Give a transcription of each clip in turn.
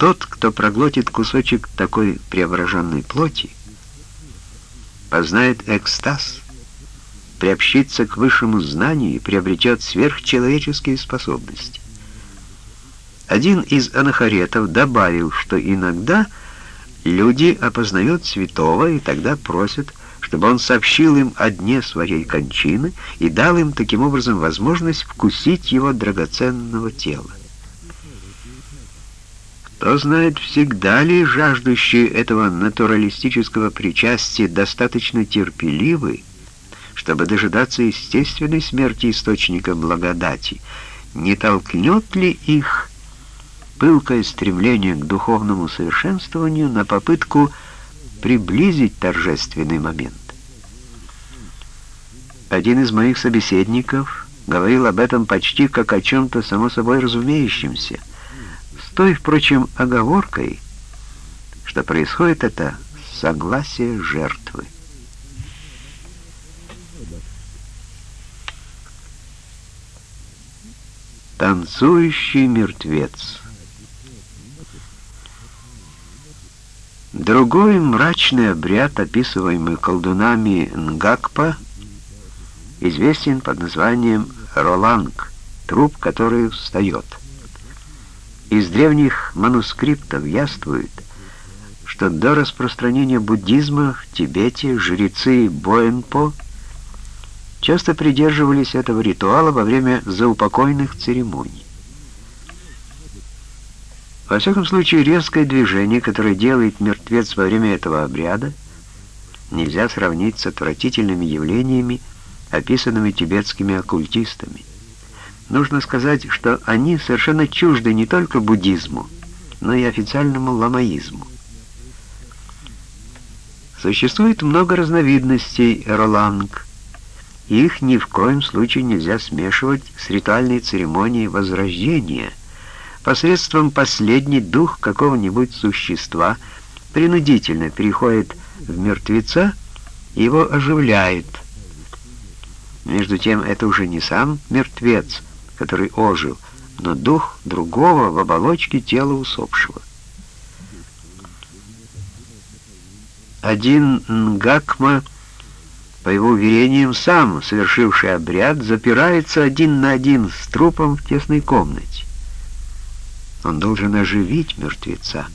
Тот, кто проглотит кусочек такой преображенной плоти, познает экстаз, приобщится к высшему знанию и приобретет сверхчеловеческие способности. Один из анахаретов добавил, что иногда люди опознают святого и тогда просят, чтобы он сообщил им о дне своей кончины и дал им таким образом возможность вкусить его драгоценного тела. Кто знает, всегда ли жаждущие этого натуралистического причастия достаточно терпеливы, чтобы дожидаться естественной смерти источника благодати, не толкнет ли их пылкое стремление к духовному совершенствованию на попытку приблизить торжественный момент. Один из моих собеседников говорил об этом почти как о чем-то само собой разумеющемся — той, впрочем, оговоркой, что происходит это согласие жертвы. Танцующий мертвец Другой мрачный обряд, описываемый колдунами Нгакпа, известен под названием Роланг, труп, который встает. Из древних манускриптов яствует, что до распространения буддизма в Тибете жрецы Боэнпо часто придерживались этого ритуала во время заупокойных церемоний. Во всяком случае, резкое движение, которое делает мертвец во время этого обряда, нельзя сравнить с отвратительными явлениями, описанными тибетскими оккультистами. Нужно сказать, что они совершенно чужды не только буддизму, но и официальному ламаизму. Существует много разновидностей роланг, их ни в коем случае нельзя смешивать с ритуальной церемонией возрождения. Посредством последний дух какого-нибудь существа принудительно переходит в мертвеца и его оживляет. Между тем, это уже не сам мертвец, который ожил, но дух другого в оболочке тела усопшего. Один Нгакма, по его уверениям, сам, совершивший обряд, запирается один на один с трупом в тесной комнате. Он должен оживить мертвеца,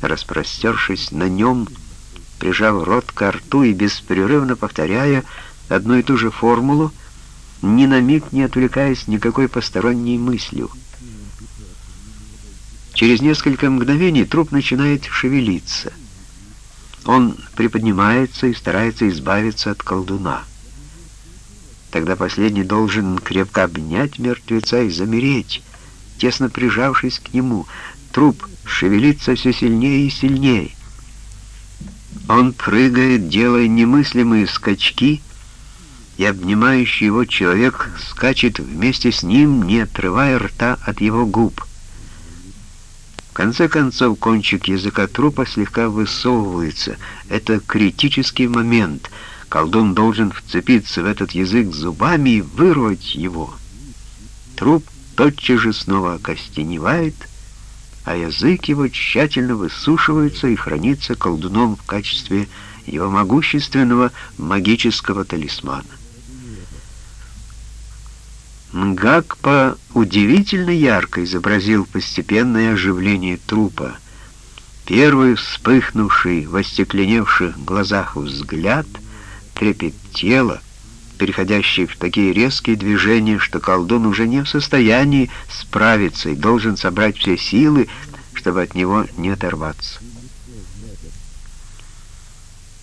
распростершись на нем, прижав рот к рту и беспрерывно повторяя одну и ту же формулу, ни на миг не отвлекаясь никакой посторонней мыслью. Через несколько мгновений труп начинает шевелиться. Он приподнимается и старается избавиться от колдуна. Тогда последний должен крепко обнять мертвеца и замереть, тесно прижавшись к нему. Труп шевелится все сильнее и сильнее. Он прыгает, делая немыслимые скачки, и обнимающий его человек скачет вместе с ним, не отрывая рта от его губ. В конце концов, кончик языка трупа слегка высовывается. Это критический момент. Колдун должен вцепиться в этот язык зубами и вырвать его. Труп тотчас же снова окостеневает, а язык его тщательно высушивается и хранится колдуном в качестве его могущественного магического талисмана. Нгакпа удивительно ярко изобразил постепенное оживление трупа. Первый вспыхнувший в остекленевших глазах взгляд, трепет тела, переходящий в такие резкие движения, что колдун уже не в состоянии справиться и должен собрать все силы, чтобы от него не оторваться.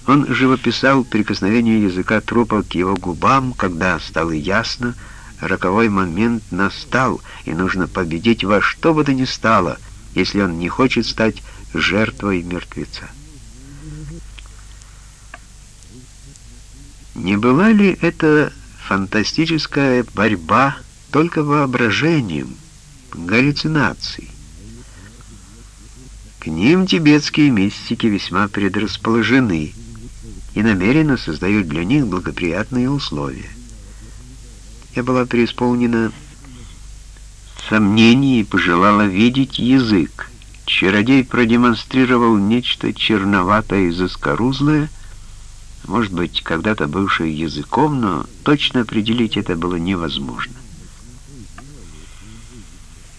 Он живописал прикосновение языка трупа к его губам, когда стало ясно, роковой момент настал, и нужно победить во что бы то ни стало, если он не хочет стать жертвой мертвеца. Не была ли это фантастическая борьба только воображением, галлюцинацией? К ним тибетские мистики весьма предрасположены и намеренно создают для них благоприятные условия. Я была преисполнена сомнений и пожелала видеть язык, Чародей продемонстрировал нечто черноватое и заскорузлое, может быть, когда-то бывшее языком, но точно определить это было невозможно.